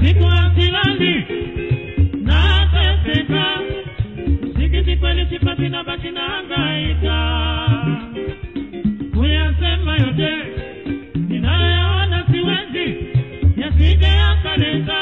Siku silali na teseka, sikiti kweli sipati na baki na hangaika. Kuyasema yote ninayaona siwezi. Yasije yakaleta